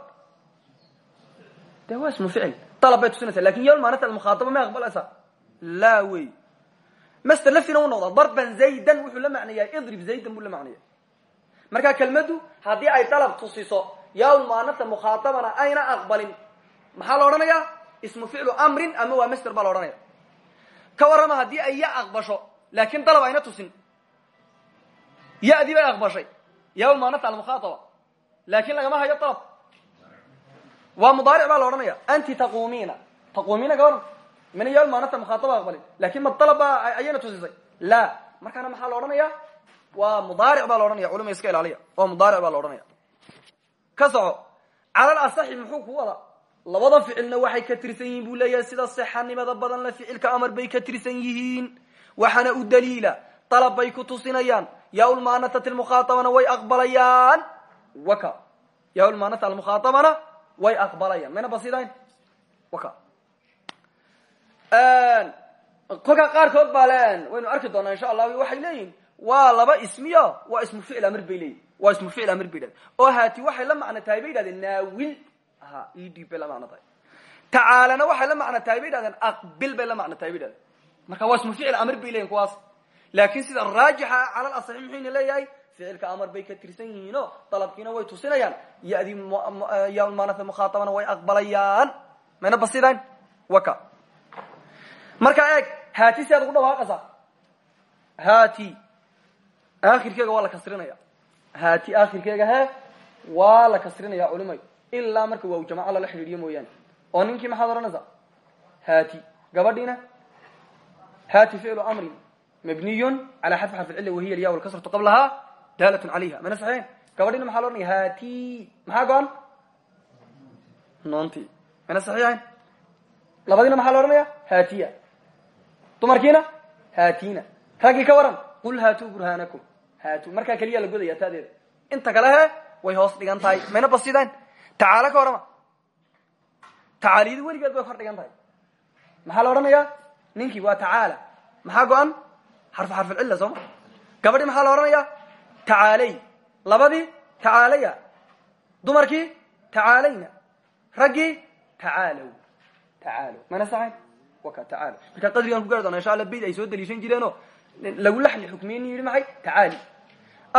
de waa ismu ficil dalab bay tusinaysa laakiin yolmaanata almukhaataba may aqbalaysaa laa wey master laftina u noqdaa darban zaydan wuxuu la macnayaa idrib zaydan buu la macnaya marka kelmaddu haddii ay dalab tusiso yaalmaanata mukhaatabana ayna aqbalin maxaa la odhanayaa ismu ficlu amrin ama waa master baa la odhanaya ka warrama haddii ay ya aqbasho laakin dalab ayna tusin yadii bay aqbashay yaalmaanata almukhaataba laakin lagama hayo dalab waa mudaaric baa la odhanaya anti taquumiina taquumiina ka waran mina yaalmaanata mukhaataba aqbalin. Lakin ma dalab baa ayayna tusisay. La markaana maxaa la odhanaya waa mudaaric baa la odhanaya culima iska ilaaliya. Waa mudaaric baa la odhanaya ka soco. Calal muxuu ku wada labada ficilna waxay ka tirsan yihiin buu sida sixanimada badan le ficilka amar bay ka tirsan yihiin. Waxaana u daliila dalab bay ku tusinayaan. Yaalmaanata almukhaatabana way aqbalayaan. Waka. Yaalmaanata almukhaatabana way aqbalayaan mayna basidayn waka. Kolkaa qaarkood baa len waynu arki doonaa insha allah waxay leeyihiin waa laba ismiyo waa ismu ficil amr bay leeyihiin waa ismu ficil amr bay dhahdeen oo haati waxay la macno tahay bay yidhahdeen naawil. Ha edib bay la macno tahay. Tacaalana waxay la macno tahay bay yidhahdeen aqbil bay la macno tahay bay yidhahdeen. Marka waa ismu ficil amr bay leeyihiin kuwaas. Laakin sida raajixa cala lasaxi muxuyna leeyahay ficilka amar bay ka tirsan yihiino dalabkiina way tusinayaan yadii yaalmaanata mukhaatabana way aqbalayaan mayna basidayn waka markaa eeg haati si aad ugu dhawaaqaysaa haati akhirkeega waa la kasrinaya haati akhirkeega he waa la kasrinaya culimay ilaa marka waaw jamaco lala xidhiidhiyo mooyaane oo ninkii maxaad odhanaysaa haati gabadhiina haati ficlu amrin mabniyun cala xadfi xarfi cilla wahiya alya lkasratu qablahaa daalatun calayha mana saxeen gabadhiina maxaa lo odhanaya haati maxaa go-an noonti mana saxiixayn labadiina maxaa la odhanaya haatiya dumarkiina haatina raggii ka waran qul haatuu burhaanakum haatu markaa keliya la godaya taadeeda inta kale he way hoos dhigan tahay mayna basidayn tacaalo ka warrama tacaaliyadu weligeed bay kor dhigan tahay maxaa la odhanayaa tacaalay. Labadii tacaalaya. Dumarkii tacaalayna. Raggii tacaalow tacaalow mayna saxayn? Waka tacaalo marka qadrigaan ku gaari doona insha alla bayd ay soo daliishan jireenoo lagu laxni xukmiyen yidhi maxay? Tacaali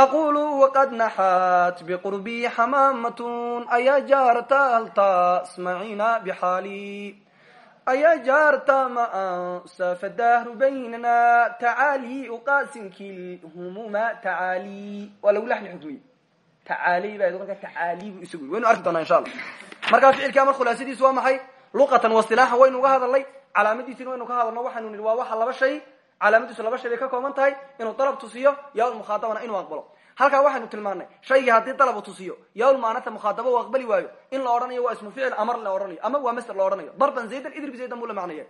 aqulu waqad naxat biqurbii xamaamatun ayaa jaarta hal tasmaciina bixaali ayaa jaarta ma ansafa dahru baynana tacaali uqaasinkiilhumuma tacaali waa lagu laxni xukmiye tacaali ba marka tacaali bu isagu waynu arki doonaa insha allah. Markaa ficilka amar khulaasadiisu waa maxay? Luqatan wasilaaxan waynu uga hadalnay. Calaamadiisina waynu ka hadalno waxaynu nihi waa waxa laba shay. Calaamadiisu laba shay bay ka kooban tahay. Inuu dalab tusiyo yaa mukhaadabana inuu aqbalo halkaa waxaynu tilmaanay shaygii haddii dalab u tusiyo yaa lmaanata mukhaadaba u aqbali waayo. In la odhanayo waa ismu ficil amar la odhanayo ama waa masder la odhanayo. Darban zaydan idrib zaydan buu la macnaya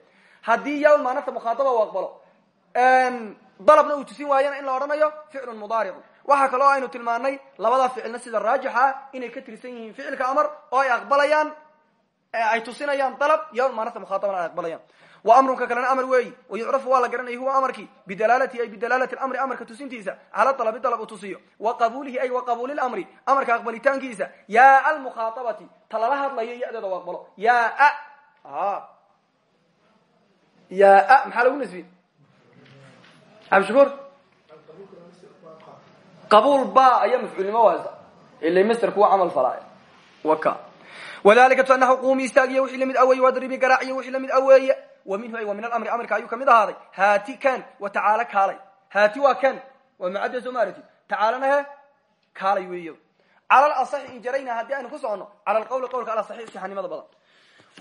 haddii yaa lmaanata mukhaadaba u aqbalo dalabna uu tusin waayana in la odhanayo ficlun mudaaricun waxaa kaloo aynu tilmaanay labada ficilna sida raajixa inay ka tirsan yihiin ficilka amar oo ay aqbalayaan ay tusinayaan dalab yaa lmaanata mukhaadabana ay aqbalayaan wa amrunka kalena amar weeyi. Wayucrafu waa la garanaya huwa amarkii. Bidalaalati ay bidalaalati amri amarka tusintiisa. Cala dalabi dalab uu tusiyo. Wa qabuulihi ay wa qabuuli lamri amarka aqbalitaankiisa. Yaa almukhaaabati ta lala hadlayo yadeeda u aqbalo yaa yaa maxaa lagu nasbi? Abshukur qabuul ba ayaa mafcuulnimo haysta. Ila master kuwa camal falaayo waka wadalika tu anahu quumi istaagiyo wixii la mid aweeye wadribi garaaciyo wixii la mid aweeye wa minhu ay wa min alamri amarka ayuu ka mid ahaaday. Haati kan wa tacaala kaalay. Haati waa kan waa mucadda soo maarati tacaalana he kaalay weeyo. Cala alasaxi in jarayna haddii aynu ku socono cala alqawli qawlka alasaxi sixanimada badan.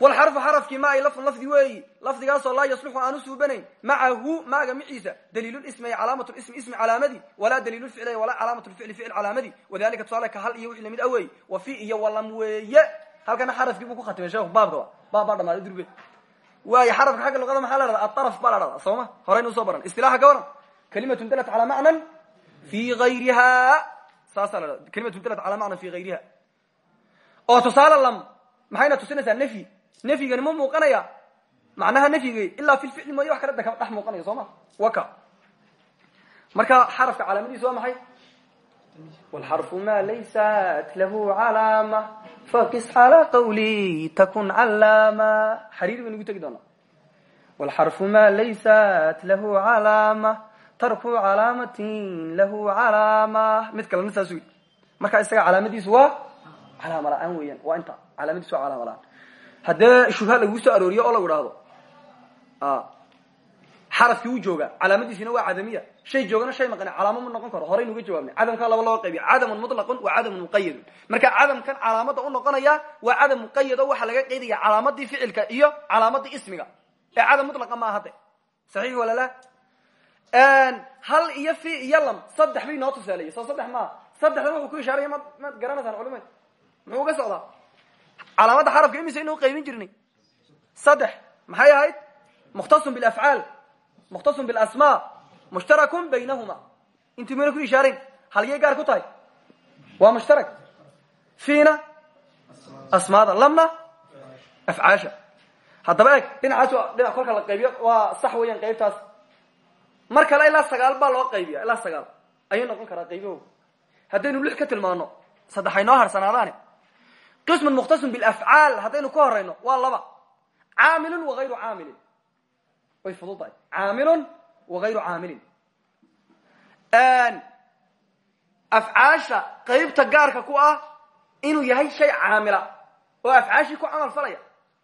Wlxarfu xarafkii ma ay lafun lafdi weeyi. Lafdigaasoo laa yasluxu aan u suubanayn. Macahu maaga maciisa daliilulismi ay calaamat lismi ismi calaamadii walaa daliilulficli walaa calaamat lficli ficil calaamadii wadalika tusaale ka hal iyo wixii la mid aweey wa fi iyo walam weeye. Halkana xarafkii buu ku khatimay sheekhu baabkaba baab baa dhamaaday durbe waayo xarafka xagga luqada maxaa la dhahda aaraf baa la dhahdaa sooma? Horaynu u soo baran. Istilaxa ka waran? Kalimatun dalat calaa macnan fi gayriha saasaa la dhada kalimatun dalat calaa macnan fi gayriha oo tusaale lam maxayna tusinaysaa nafyi nafyigani ma muuqanaya? Macnaha nafyiga ilaa fi lficli mooye wax kale da dhex muuqanaya soo ma waka. Marka xarafka calaamadiisa waa maxay wlxarfu ma laysat lahu calaama fakis calaa qawli takun calaama xariiri baynu ugu tegi doonaa. Wlxarfu ma laysat lahu calaama tarku calaamatin lahu calaama mid kalena saas wy marka isaga calaamadiisu waa calaama la'aan weeyaan waa inta calaamadiisu waa calaama la'aan haddee shubha lagu soo arooriyo oo lagu xarafkii u jooga calaamadiisina waa cadamiya. Shay joogana shay maqane calaamo ma noqon karo. Horaynu uga jawaabnay. Cadamkaa laba loo qaybiya. Cadamun mutlaqun wa cadamun muqayadun marka cadamkan calaamada u noqonaya waa cadam muqayad o waxaa laga qeydaya calaamadii ficilka iyo calaamadii ismiga. Ee cadam mutlaqa ma ahade saxiix walala hal iyo fi iyo lam saddex bay noo tusaaleeyey soo saddex maaha saddexdan wuxuu ku ishaaraya mad maad garanaysaan culimad muxuu uga socdaa? Calaamada xarafka imise inu qaybin jirnay? Saddex. Maxay ahayd? Mukhtasun bilafcaal mukhtasun bilasmaa mushtarakun baynahuma intii mayna ku ishaarayn halyay gaar ku tahay waa mushtarak fiina asmaada lamna afcaasha haddaba eeg dhinacaas dhinac kolka la qaybiyo waa sax weeyaan qaybtaas mar kale ilaa sagaal baa loo qaybiya ilaa sagaal ayay noqon karaa qaybaho haddaynu lix ka tilmaano saddexay noo harsanaadaane qismun mukhtasun bilafcaal haddaynu ka horayno waa laba caamilun wagayru caamilin way fudud tahay caamilun wagayru caamilin. Afcaasha qaybta gaarka ku ah inuu yahay shay caamila oo afcaashii ku camal falaya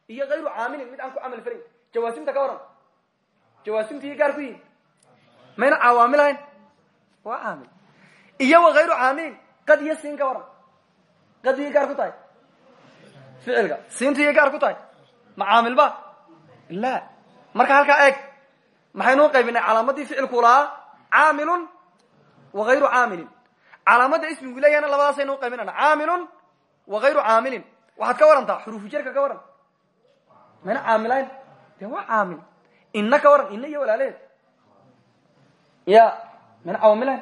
iyo hayru caamilin mid aan ku camal falayn jawaasimta ka waran. Jawaasimta iyo gaar ku yihiin mayna cawaamilahayn waa caamil. Iyo wagayru caamilin qad iyo siin ka waran. Qad iyo gaar ku tahay? Ficilka. Siinta iyo gaar ku tahay? Ma caamilba la marka halkaa eeg maxaynu qaybinay? Calaamadii ficilku lahaa caamilun wagayru caamilin. Calaamadda ismigu leeyahna labadaasaynu qaybinana caamilun wagayru caamilin. Waxaad ka warantaa xuruufu jerka ka waran. Mayna caamilayn? De waa caamil. Ina ka waran ina iyo walaaleed. Ya mayna cawaamilayn?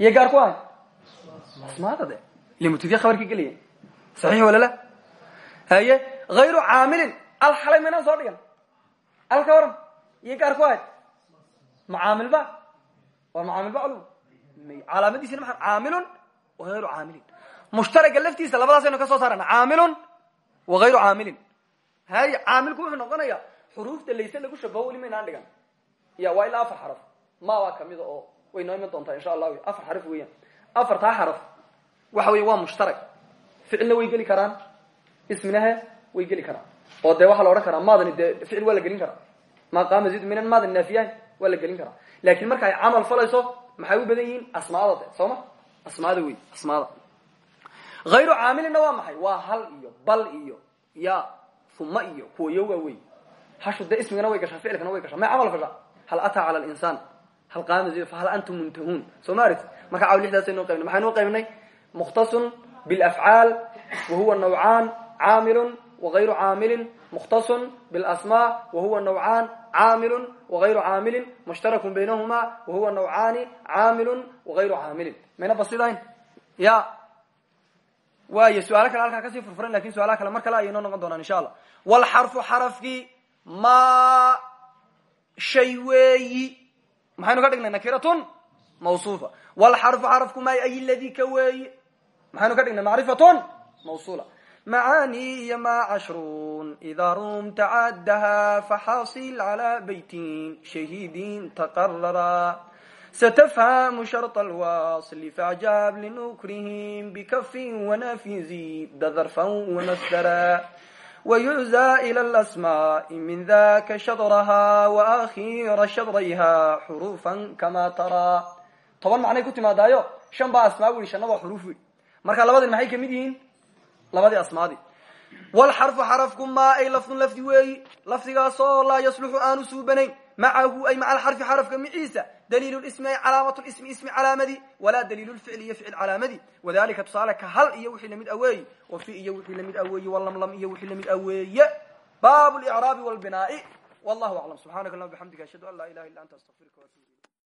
Iyo gaar ku ahay? Asmaada de limutudya khabarkii gelaya saxiix walala haye hayru caamilin. Al xalay maynaan soo dhigan al ka waran iyo gaar ku ahayd macaamilba waa macaamilba culum calaamadiisina maa caamilun wagayru caamilin mushtaraga laftiisa labadaasaynu ka soo saarana caamilun wagayru caamilin haye caamilku wuxuu noqonaya xuruufta layse lagu shabaho weli maynaan dhigan ya waa ilaa afar xaraf ma waa kamida oo way noo iman doontaa insha allahu afar xaraf weeyaan afartaa xaraf waxa weya waa mushtarag ficilna way geli karaan isminahe way geli karaan oo dee waxaa la odhan karaa maadani dee ficil waa la gelin karaa. Maa qaama zid minan maadan naafiyahan waa la gelin karaa. Laakiin marka ay camal falayso maxay u badan yihiin? Asmaada de soo ma? Asmaada wey asmaada. Hayru caamilinna waa maxay? Waa hal iyo bal iyo ya uma iyo kuwa yoga wey hashu dee ismigana way gashaa ficilkana way gashaa. May camal fashaa hal ataa cala linsaan hal qaama zayd fahal antum muntahuun. Soo ma aragti marka caaw lixdaasaynu qaybnay maxaynu qaybnay? Mukhtasun bilafcaal wa huwa nawcaan caamilun wagayru caamilin mukhtasun bilasmaa wa huwa nawcaan caamilun wagayru caamilin mushtarakun baynahuma wa huwa nawcaani caamilun wagayru caamilin mayna basidayn ya waayo su'aalo kale halkaa ka sii furfuran laakiin su'aalaha kale mar kale ayay noo noqon doonaan insha allah walxarfu xarafkii ma shay weeyi maxaynu ka dhignay nakiratun mawsuufa walxarfu xarafku may ay ladii ka weeyi maxaynu ka dhignay macrifatun mawsula macaani iyo maa cashrun idaa rumta caaddahaa faxaasil calaa beytin shahiidin taqarara satafhamu sharط alwasl faacjaab linukrihim bikafin wanafizi dadarfan wanasdara wayuczaa ila alasmaa'i min daka shadrahaa waakhira shadrayha xuruufan kamaa taraa toban macnay ku timaadaayo shan baa asmaa wili shannaba xuruf wili marka labadin maxay ka mid yihiin labadii asmaadii walxarfu xarafku maa ay lafdun lafdi weeyi lafdigaasoo laa yasluxu aanu suubanayn. Macahu ay maca alxarfi xarafka miciisa daliil ismi ay calaamat ismi ismi calaamadii walaa daliil lficli iyo ficil calaamadii wadalika tusaale ka hal iyo wixii la mid aweeye wa fi iyo wixii la mid aweeye walamlam iyo wixii la mid aweeye baab licraabi walbinaai wallahu aclam. Subxaanaka allahuma bxamdika ashhadu an laa ilaha illa anta astaqfiruka